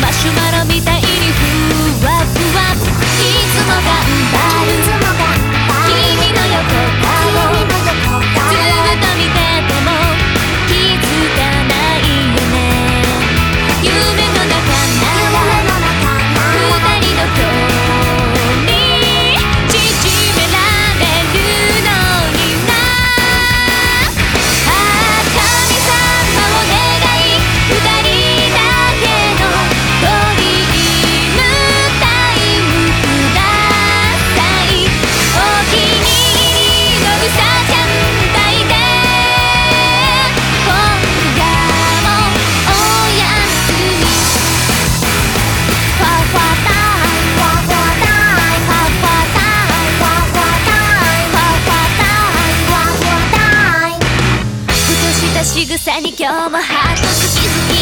マシュマロみたいにふわふわ。いつも頑さに今日もハート好き好き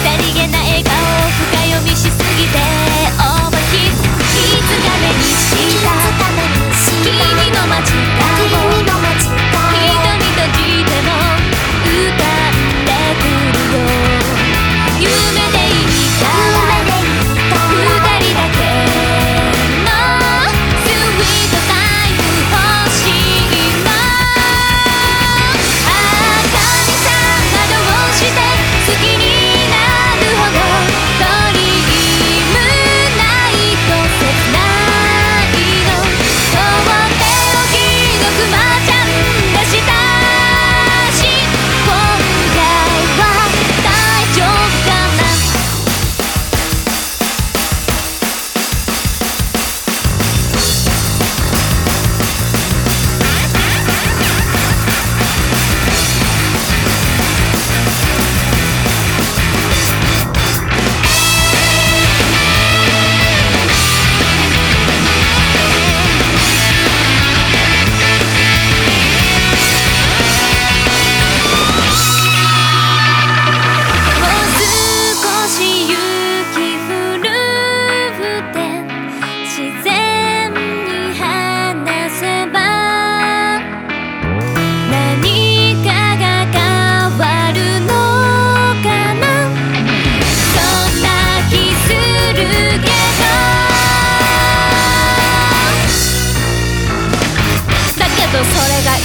さりげな笑顔を深読みしすぎて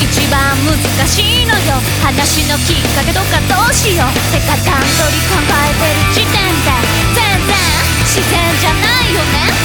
一番難しいのよ。話のきっかけとかどうしよう。てか段取り考えてる時点で全然自然じゃないよね。